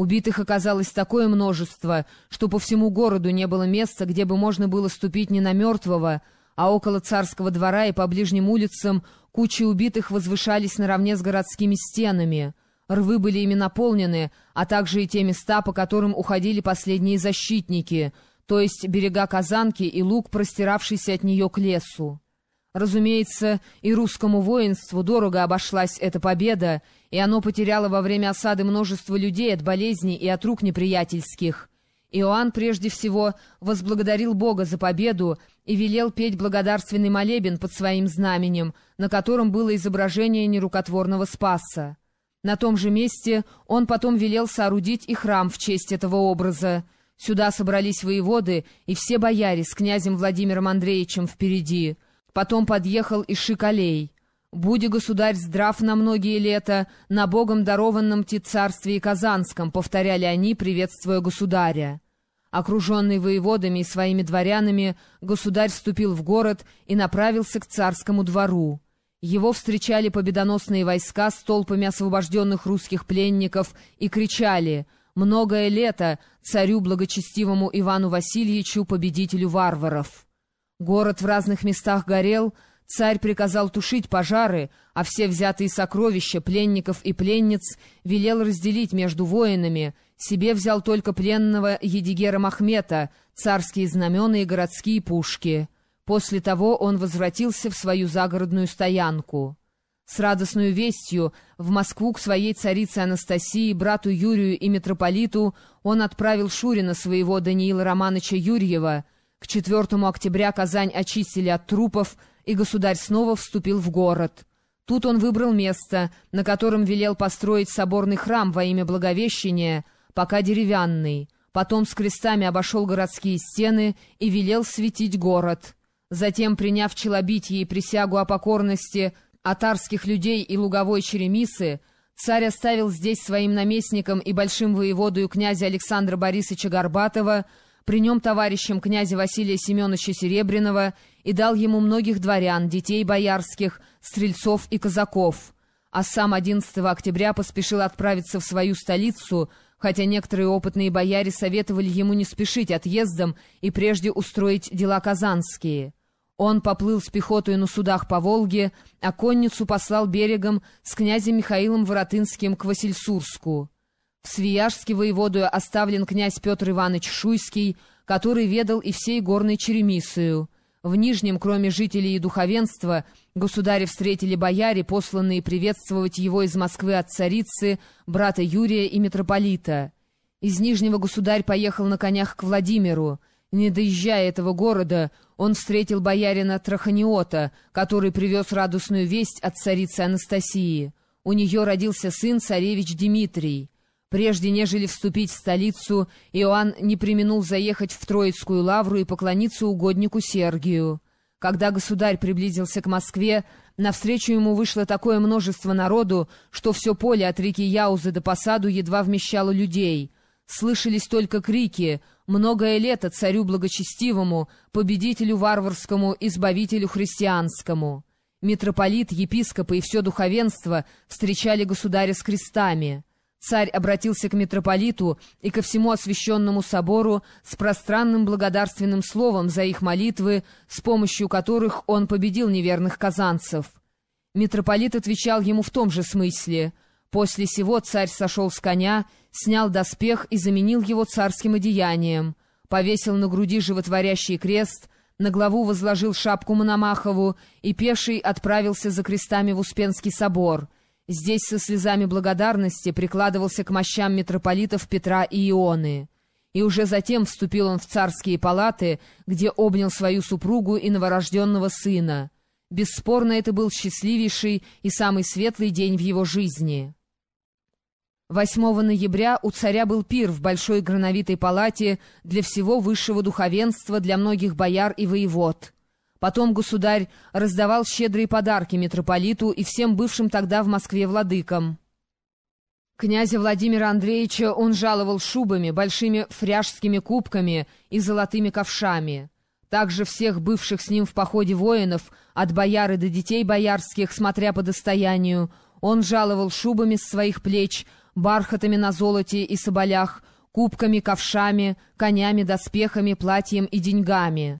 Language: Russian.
Убитых оказалось такое множество, что по всему городу не было места, где бы можно было ступить не на мертвого, а около царского двора и по ближним улицам кучи убитых возвышались наравне с городскими стенами. Рвы были ими наполнены, а также и те места, по которым уходили последние защитники, то есть берега Казанки и луг, простиравшийся от нее к лесу. Разумеется, и русскому воинству дорого обошлась эта победа, и оно потеряло во время осады множество людей от болезней и от рук неприятельских. Иоанн прежде всего возблагодарил Бога за победу и велел петь благодарственный молебен под своим знаменем, на котором было изображение нерукотворного Спаса. На том же месте он потом велел соорудить и храм в честь этого образа. Сюда собрались воеводы и все бояре с князем Владимиром Андреевичем впереди — Потом подъехал и Шикалей. «Буди, государь, здрав на многие лета, на богом дарованном ти царстве и Казанском», — повторяли они, приветствуя государя. Окруженный воеводами и своими дворянами, государь вступил в город и направился к царскому двору. Его встречали победоносные войска с толпами освобожденных русских пленников и кричали «Многое лето царю благочестивому Ивану Васильевичу, победителю варваров». Город в разных местах горел, царь приказал тушить пожары, а все взятые сокровища пленников и пленниц велел разделить между воинами, себе взял только пленного Едигера Махмета, царские знамена и городские пушки. После того он возвратился в свою загородную стоянку. С радостной вестью в Москву к своей царице Анастасии, брату Юрию и митрополиту он отправил Шурина своего Даниила Романовича Юрьева — к 4 октября Казань очистили от трупов, и государь снова вступил в город. Тут он выбрал место, на котором велел построить соборный храм во имя Благовещения, пока деревянный. Потом с крестами обошел городские стены и велел светить город. Затем, приняв челобитие и присягу о покорности атарских людей и луговой черемисы, царь оставил здесь своим наместником и большим воеводою князя Александра Борисовича Горбатова при нем товарищем князя Василия Семеновича Серебряного и дал ему многих дворян, детей боярских, стрельцов и казаков. А сам 11 октября поспешил отправиться в свою столицу, хотя некоторые опытные бояре советовали ему не спешить отъездом и прежде устроить дела казанские. Он поплыл с пехотой на судах по Волге, а конницу послал берегом с князем Михаилом Воротынским к Васильсурску. В Свияжске воеводою оставлен князь Петр Иванович Шуйский, который ведал и всей горной Черемисою. В Нижнем, кроме жителей и духовенства, государя встретили бояре, посланные приветствовать его из Москвы от царицы, брата Юрия и митрополита. Из Нижнего государь поехал на конях к Владимиру. Не доезжая этого города, он встретил боярина Траханиота, который привез радостную весть от царицы Анастасии. У нее родился сын царевич Дмитрий. Прежде нежели вступить в столицу, Иоанн не применул заехать в Троицкую лавру и поклониться угоднику Сергию. Когда государь приблизился к Москве, навстречу ему вышло такое множество народу, что все поле от реки Яузы до посаду едва вмещало людей. Слышались только крики «Многое лето царю благочестивому, победителю варварскому, избавителю христианскому». Митрополит, епископы и все духовенство встречали государя с крестами. Царь обратился к митрополиту и ко всему освященному собору с пространным благодарственным словом за их молитвы, с помощью которых он победил неверных казанцев. Митрополит отвечал ему в том же смысле. После сего царь сошел с коня, снял доспех и заменил его царским одеянием, повесил на груди животворящий крест, на главу возложил шапку Мономахову и пеший отправился за крестами в Успенский собор — Здесь со слезами благодарности прикладывался к мощам митрополитов Петра и Ионы. И уже затем вступил он в царские палаты, где обнял свою супругу и новорожденного сына. Бесспорно, это был счастливейший и самый светлый день в его жизни. 8 ноября у царя был пир в большой грановитой палате для всего высшего духовенства, для многих бояр и воевод. Потом государь раздавал щедрые подарки митрополиту и всем бывшим тогда в Москве владыкам. Князя Владимира Андреевича он жаловал шубами, большими фряжскими кубками и золотыми ковшами. Также всех бывших с ним в походе воинов, от бояры до детей боярских, смотря по достоянию, он жаловал шубами с своих плеч, бархатами на золоте и соболях, кубками, ковшами, конями, доспехами, платьем и деньгами.